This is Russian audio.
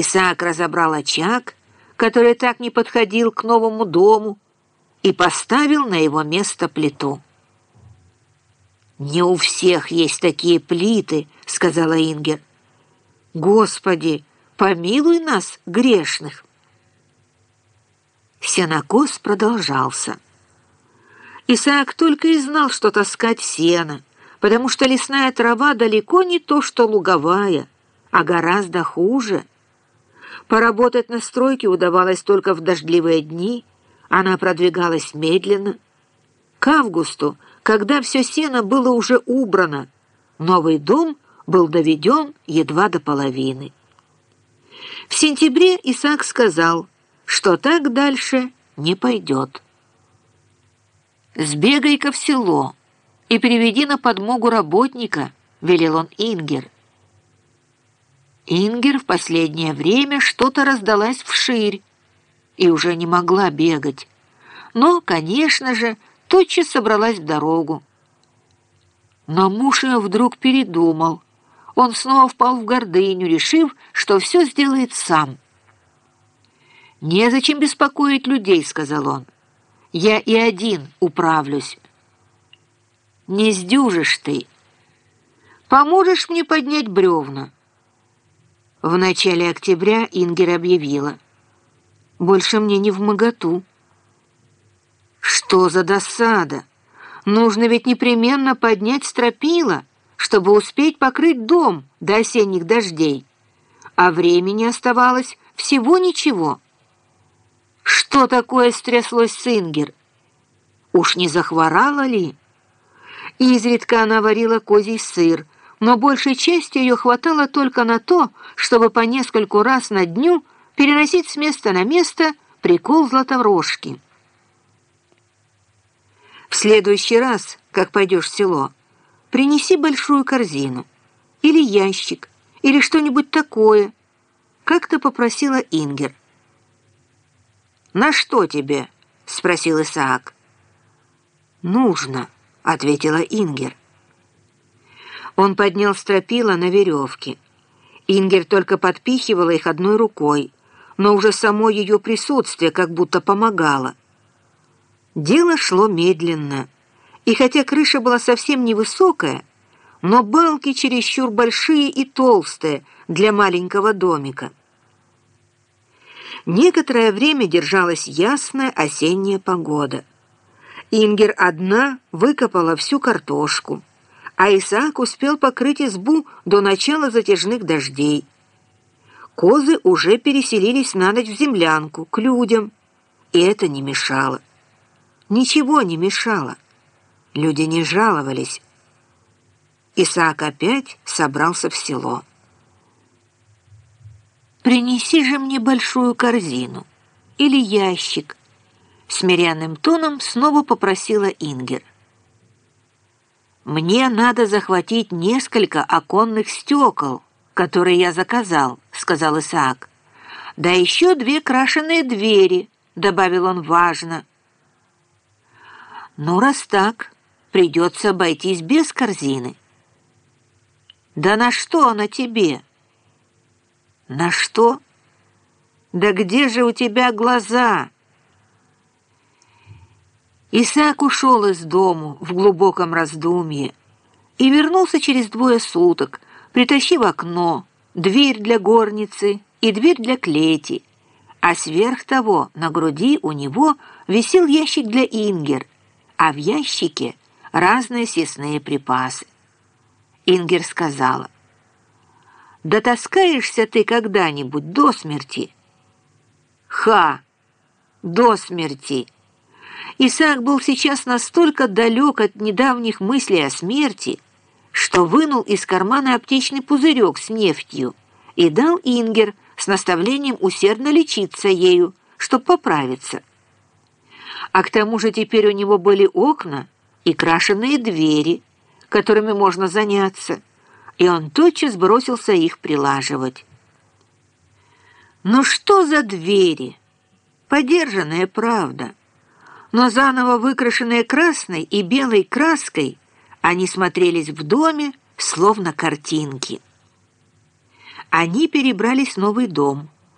Исаак разобрал очаг, который так не подходил к новому дому, и поставил на его место плиту. «Не у всех есть такие плиты», — сказала Ингер. «Господи, помилуй нас, грешных!» Сенокос продолжался. Исаак только и знал, что таскать сено, потому что лесная трава далеко не то, что луговая, а гораздо хуже. Поработать на стройке удавалось только в дождливые дни, она продвигалась медленно. К августу, когда все сено было уже убрано, новый дом был доведен едва до половины. В сентябре Исаак сказал, что так дальше не пойдет. «Сбегай-ка в село и приведи на подмогу работника», — велел он Ингер. Ингер в последнее время что-то раздалась вширь и уже не могла бегать. Но, конечно же, тотчас собралась в дорогу. Но муж ее вдруг передумал. Он снова впал в гордыню, решив, что все сделает сам. «Незачем беспокоить людей», — сказал он. «Я и один управлюсь». «Не сдюжишь ты. Поможешь мне поднять бревна?» В начале октября Ингер объявила. «Больше мне не в моготу». «Что за досада? Нужно ведь непременно поднять стропила, чтобы успеть покрыть дом до осенних дождей. А времени оставалось всего ничего». Что такое стряслось с Ингер? Уж не захворала ли? Изредка она варила козий сыр, но большей части ее хватало только на то, чтобы по нескольку раз на дню переносить с места на место прикол златорожки. В следующий раз, как пойдешь в село, принеси большую корзину или ящик, или что-нибудь такое, как-то попросила Ингер. «На что тебе?» — спросил Исаак. «Нужно», — ответила Ингер. Он поднял стропила на веревке. Ингер только подпихивала их одной рукой, но уже само ее присутствие как будто помогало. Дело шло медленно, и хотя крыша была совсем невысокая, но балки чересчур большие и толстые для маленького домика. Некоторое время держалась ясная осенняя погода. Ингер одна выкопала всю картошку, а Исаак успел покрыть избу до начала затяжных дождей. Козы уже переселились на ночь в землянку, к людям, и это не мешало. Ничего не мешало. Люди не жаловались. Исаак опять собрался в село. «Принеси же мне большую корзину или ящик», — смиренным тоном снова попросила Ингер. «Мне надо захватить несколько оконных стекол, которые я заказал», — сказал Исаак. «Да еще две крашеные двери», — добавил он важно. «Ну, раз так, придется обойтись без корзины». «Да на что она тебе?» «На что? Да где же у тебя глаза?» Исаак ушел из дому в глубоком раздумье и вернулся через двое суток, притащив окно, дверь для горницы и дверь для клети, а сверх того на груди у него висел ящик для Ингер, а в ящике разные съестные припасы. Ингер сказала, Дотаскаешься ты когда-нибудь до смерти? Ха! До смерти! Исаак был сейчас настолько далек от недавних мыслей о смерти, что вынул из кармана аптечный пузырек с нефтью и дал Ингер с наставлением усердно лечиться ею, чтобы поправиться. А к тому же теперь у него были окна и крашеные двери, которыми можно заняться и он тотчас бросился их прилаживать. Ну что за двери? Подержанная правда. Но заново выкрашенные красной и белой краской, они смотрелись в доме, словно картинки. они перебрались в новый дом.